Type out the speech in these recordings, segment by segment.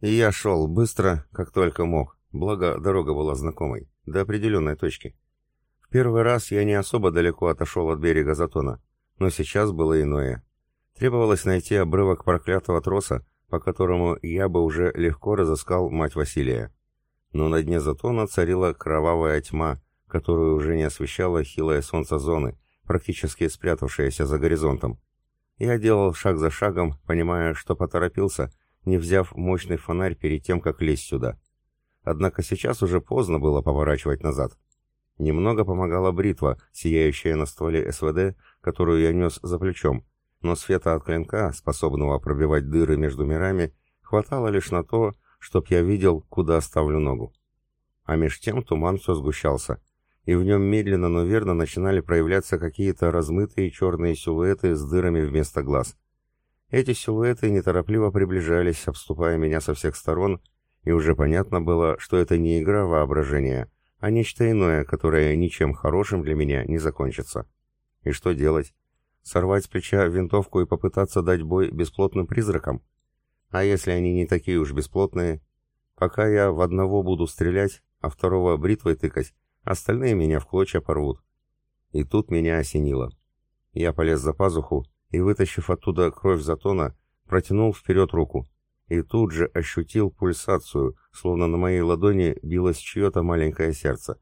И я шел быстро, как только мог, благо дорога была знакомой, до определенной точки. В первый раз я не особо далеко отошел от берега Затона, но сейчас было иное. Требовалось найти обрывок проклятого троса, по которому я бы уже легко разыскал мать Василия. Но на дне Затона царила кровавая тьма, которую уже не освещало хилое солнце зоны, практически спрятавшееся за горизонтом. Я делал шаг за шагом, понимая, что поторопился, не взяв мощный фонарь перед тем, как лезть сюда. Однако сейчас уже поздно было поворачивать назад. Немного помогала бритва, сияющая на стволе СВД, которую я нес за плечом, но света от клинка, способного пробивать дыры между мирами, хватало лишь на то, чтоб я видел, куда оставлю ногу. А меж тем туман все сгущался, и в нем медленно, но верно начинали проявляться какие-то размытые черные силуэты с дырами вместо глаз. Эти силуэты неторопливо приближались, обступая меня со всех сторон, и уже понятно было, что это не игра воображения, а нечто иное, которое ничем хорошим для меня не закончится. И что делать? Сорвать с плеча винтовку и попытаться дать бой бесплотным призракам? А если они не такие уж бесплотные? Пока я в одного буду стрелять, а второго бритвой тыкать, Остальные меня в клочья порвут. И тут меня осенило. Я полез за пазуху и, вытащив оттуда кровь затона, протянул вперед руку. И тут же ощутил пульсацию, словно на моей ладони билось чье-то маленькое сердце.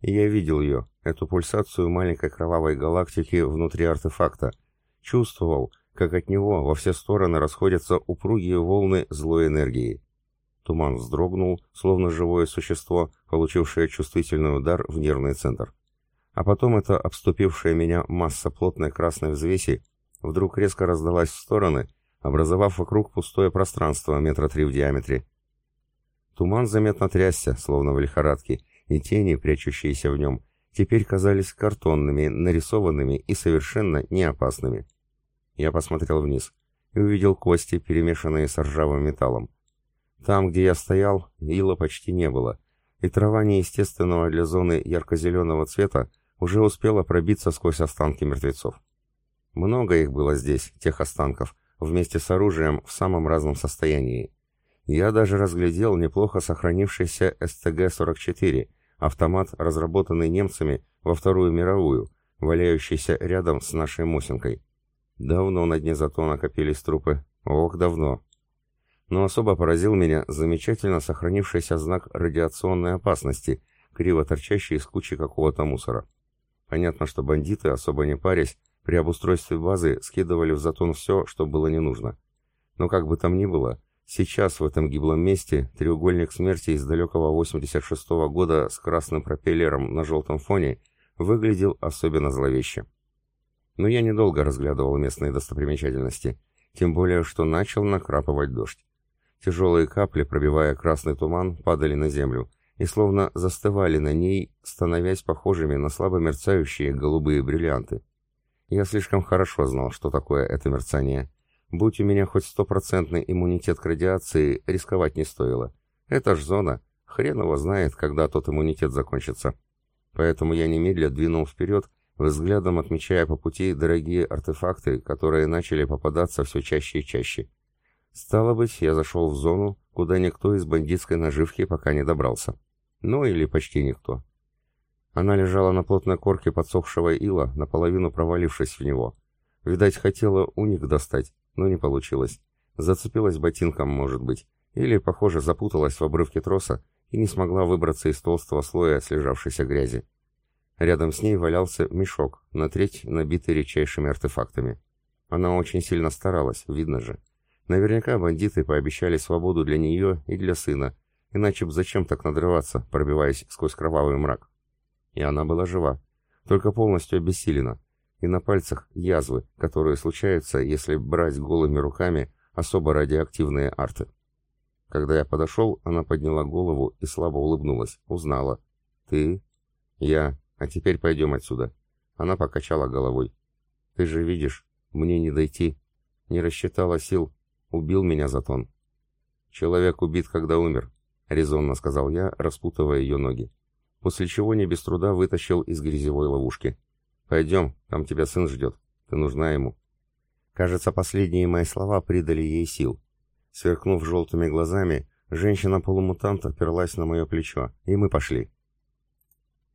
И я видел ее, эту пульсацию маленькой кровавой галактики внутри артефакта. Чувствовал, как от него во все стороны расходятся упругие волны злой энергии. Туман вздрогнул, словно живое существо, получившее чувствительный удар в нервный центр. А потом эта обступившая меня масса плотной красной взвеси вдруг резко раздалась в стороны, образовав вокруг пустое пространство метра три в диаметре. Туман заметно трясся, словно в лихорадке, и тени, прячущиеся в нем, теперь казались картонными, нарисованными и совершенно неопасными. Я посмотрел вниз и увидел кости, перемешанные с ржавым металлом. Там, где я стоял, ила почти не было, и трава неестественного для зоны ярко-зеленого цвета уже успела пробиться сквозь останки мертвецов. Много их было здесь, тех останков, вместе с оружием в самом разном состоянии. Я даже разглядел неплохо сохранившийся СТГ-44, автомат, разработанный немцами во Вторую мировую, валяющийся рядом с нашей Мосинкой. Давно на дне зато накопились трупы. Ох, давно но особо поразил меня замечательно сохранившийся знак радиационной опасности, криво торчащий из кучи какого-то мусора. Понятно, что бандиты, особо не парясь, при обустройстве базы скидывали в затон все, что было не нужно. Но как бы там ни было, сейчас в этом гиблом месте треугольник смерти из далекого 86 -го года с красным пропеллером на желтом фоне выглядел особенно зловеще. Но я недолго разглядывал местные достопримечательности, тем более, что начал накрапывать дождь. Тяжелые капли, пробивая красный туман, падали на землю и словно застывали на ней, становясь похожими на слабо мерцающие голубые бриллианты. Я слишком хорошо знал, что такое это мерцание. Будь у меня хоть стопроцентный иммунитет к радиации, рисковать не стоило. Это ж зона. Хрен его знает, когда тот иммунитет закончится. Поэтому я немедля двинул вперед, взглядом отмечая по пути дорогие артефакты, которые начали попадаться все чаще и чаще. Стало быть, я зашел в зону, куда никто из бандитской наживки пока не добрался. Ну или почти никто. Она лежала на плотной корке подсохшего ила, наполовину провалившись в него. Видать, хотела уник достать, но не получилось. Зацепилась ботинком, может быть, или, похоже, запуталась в обрывке троса и не смогла выбраться из толстого слоя слежавшейся грязи. Рядом с ней валялся мешок, на треть набитый редчайшими артефактами. Она очень сильно старалась, видно же. Наверняка бандиты пообещали свободу для нее и для сына, иначе бы зачем так надрываться, пробиваясь сквозь кровавый мрак. И она была жива, только полностью обессилена, и на пальцах язвы, которые случаются, если брать голыми руками особо радиоактивные арты. Когда я подошел, она подняла голову и слабо улыбнулась, узнала. «Ты?» «Я. А теперь пойдем отсюда». Она покачала головой. «Ты же видишь, мне не дойти. Не рассчитала сил, Убил меня Затон. Человек убит, когда умер, резонно сказал я, распутывая ее ноги. После чего не без труда вытащил из грязевой ловушки. Пойдем, там тебя сын ждет. Ты нужна ему. Кажется, последние мои слова придали ей сил. Сверкнув желтыми глазами, женщина-полумутант оперлась на мое плечо, и мы пошли.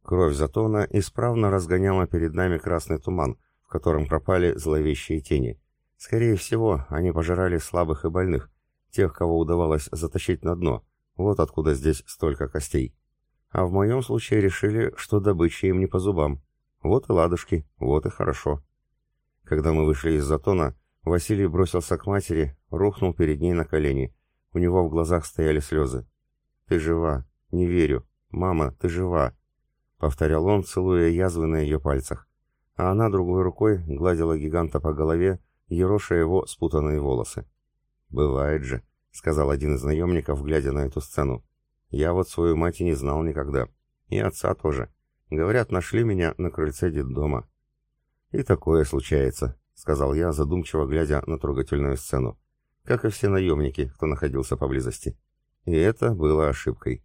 Кровь Затона исправно разгоняла перед нами красный туман, в котором пропали зловещие тени. Скорее всего, они пожирали слабых и больных, тех, кого удавалось затащить на дно. Вот откуда здесь столько костей. А в моем случае решили, что добыча им не по зубам. Вот и ладушки, вот и хорошо. Когда мы вышли из затона, Василий бросился к матери, рухнул перед ней на колени. У него в глазах стояли слезы. «Ты жива! Не верю! Мама, ты жива!» Повторял он, целуя язвы на ее пальцах. А она другой рукой гладила гиганта по голове, ероша его спутанные волосы. «Бывает же», — сказал один из наемников, глядя на эту сцену. «Я вот свою мать и не знал никогда. И отца тоже. Говорят, нашли меня на крыльце детдома». «И такое случается», — сказал я, задумчиво глядя на трогательную сцену. Как и все наемники, кто находился поблизости. И это было ошибкой.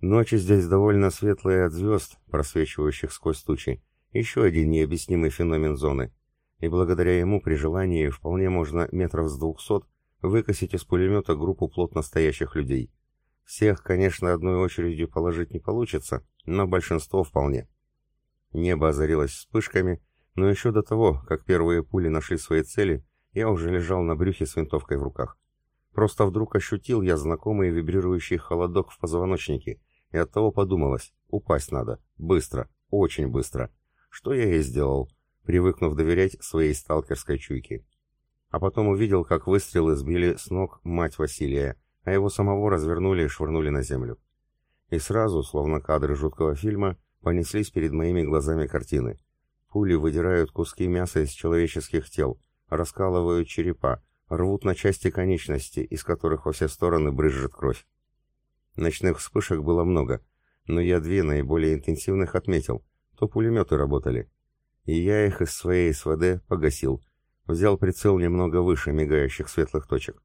Ночи здесь довольно светлые от звезд, просвечивающих сквозь тучи. Еще один необъяснимый феномен зоны. И благодаря ему при желании вполне можно метров с двухсот выкосить из пулемета группу плотно стоящих людей. Всех, конечно, одной очередью положить не получится, но большинство вполне. Небо озарилось вспышками, но еще до того, как первые пули нашли свои цели, я уже лежал на брюхе с винтовкой в руках. Просто вдруг ощутил я знакомый вибрирующий холодок в позвоночнике, и оттого подумалось, упасть надо, быстро, очень быстро. Что я и сделал, привыкнув доверять своей сталкерской чуйке а потом увидел, как выстрелы сбили с ног мать Василия, а его самого развернули и швырнули на землю. И сразу, словно кадры жуткого фильма, понеслись перед моими глазами картины. Пули выдирают куски мяса из человеческих тел, раскалывают черепа, рвут на части конечности, из которых во все стороны брызжет кровь. Ночных вспышек было много, но я две наиболее интенсивных отметил, то пулеметы работали. И я их из своей СВД погасил, Взял прицел немного выше мигающих светлых точек.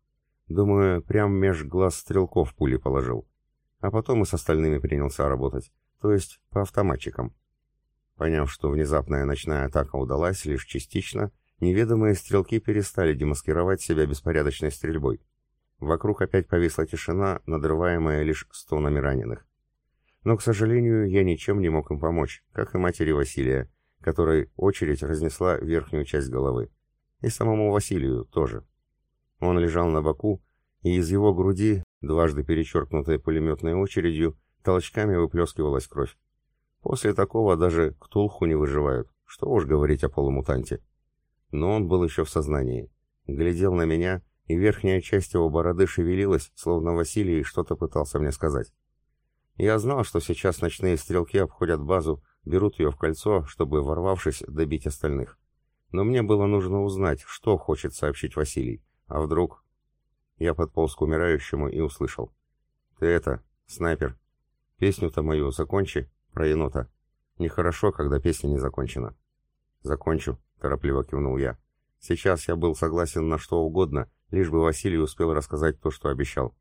Думаю, прям меж глаз стрелков пули положил. А потом и с остальными принялся работать, то есть по автоматчикам. Поняв, что внезапная ночная атака удалась лишь частично, неведомые стрелки перестали демаскировать себя беспорядочной стрельбой. Вокруг опять повисла тишина, надрываемая лишь стонами раненых. Но, к сожалению, я ничем не мог им помочь, как и матери Василия, которой очередь разнесла верхнюю часть головы. И самому Василию тоже. Он лежал на боку, и из его груди, дважды перечеркнутой пулеметной очередью, толчками выплескивалась кровь. После такого даже ктулху не выживают, что уж говорить о полумутанте. Но он был еще в сознании. Глядел на меня, и верхняя часть его бороды шевелилась, словно Василий что-то пытался мне сказать. Я знал, что сейчас ночные стрелки обходят базу, берут ее в кольцо, чтобы, ворвавшись, добить остальных. Но мне было нужно узнать, что хочет сообщить Василий. А вдруг... Я подполз к умирающему и услышал. «Ты это, снайпер, песню-то мою закончи про енота. Нехорошо, когда песня не закончена». «Закончу», — торопливо кивнул я. «Сейчас я был согласен на что угодно, лишь бы Василий успел рассказать то, что обещал.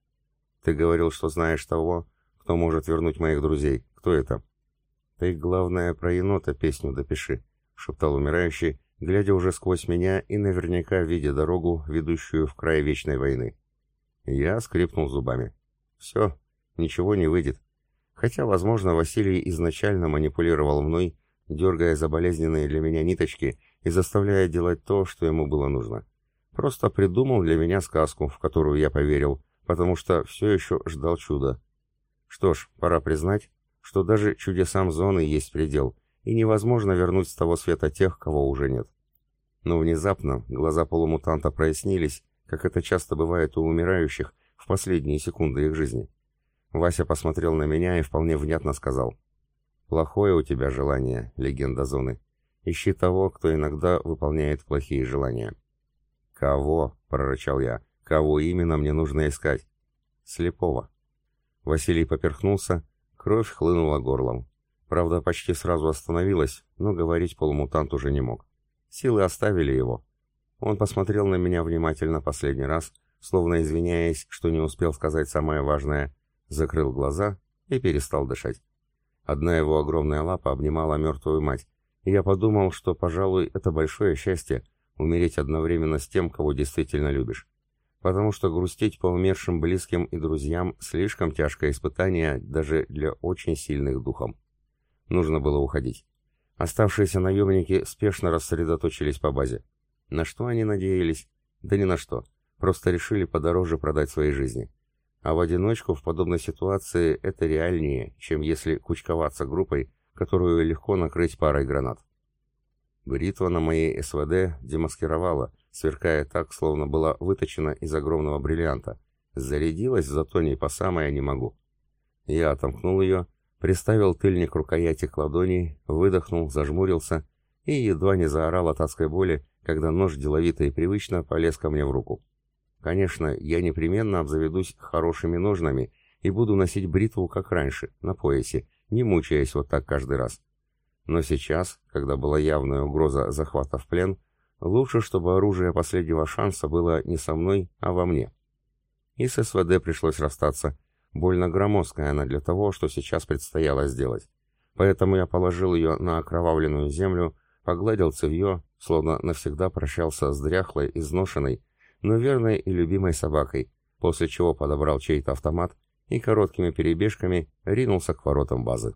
Ты говорил, что знаешь того, кто может вернуть моих друзей. Кто это?» «Ты, главное, про енота песню допиши», — шептал умирающий, глядя уже сквозь меня и наверняка видя дорогу, ведущую в край вечной войны. Я скрипнул зубами. Все, ничего не выйдет. Хотя, возможно, Василий изначально манипулировал мной, дергая за болезненные для меня ниточки и заставляя делать то, что ему было нужно. Просто придумал для меня сказку, в которую я поверил, потому что все еще ждал чуда. Что ж, пора признать, что даже чудесам зоны есть предел — и невозможно вернуть с того света тех, кого уже нет. Но внезапно глаза полумутанта прояснились, как это часто бывает у умирающих в последние секунды их жизни. Вася посмотрел на меня и вполне внятно сказал. «Плохое у тебя желание, легенда зоны. Ищи того, кто иногда выполняет плохие желания». «Кого?» — прорычал я. «Кого именно мне нужно искать?» «Слепого». Василий поперхнулся, кровь хлынула горлом. Правда, почти сразу остановилась, но говорить полумутант уже не мог. Силы оставили его. Он посмотрел на меня внимательно последний раз, словно извиняясь, что не успел сказать самое важное, закрыл глаза и перестал дышать. Одна его огромная лапа обнимала мертвую мать, и я подумал, что, пожалуй, это большое счастье — умереть одновременно с тем, кого действительно любишь. потому что грустить по умершим близким и друзьям слишком тяжкое испытание даже для очень сильных духом. Нужно было уходить. Оставшиеся наемники спешно рассредоточились по базе. На что они надеялись? Да ни на что. Просто решили подороже продать свои жизни. А в одиночку в подобной ситуации это реальнее, чем если кучковаться группой, которую легко накрыть парой гранат. Бритва на моей СВД демаскировала, сверкая так, словно была выточена из огромного бриллианта. Зарядилась зато не по самое не могу. Я отомкнул ее, приставил тыльник рукояти к ладони, выдохнул, зажмурился и едва не заорал от адской боли, когда нож деловито и привычно полез ко мне в руку. Конечно, я непременно обзаведусь хорошими ножнами и буду носить бритву, как раньше, на поясе, не мучаясь вот так каждый раз. Но сейчас, когда была явная угроза захвата в плен, лучше, чтобы оружие последнего шанса было не со мной, а во мне. И с СВД пришлось расстаться. Больно громоздкая она для того, что сейчас предстояло сделать. Поэтому я положил ее на окровавленную землю, погладил цевье, словно навсегда прощался с дряхлой, изношенной, но верной и любимой собакой, после чего подобрал чей-то автомат и короткими перебежками ринулся к воротам базы.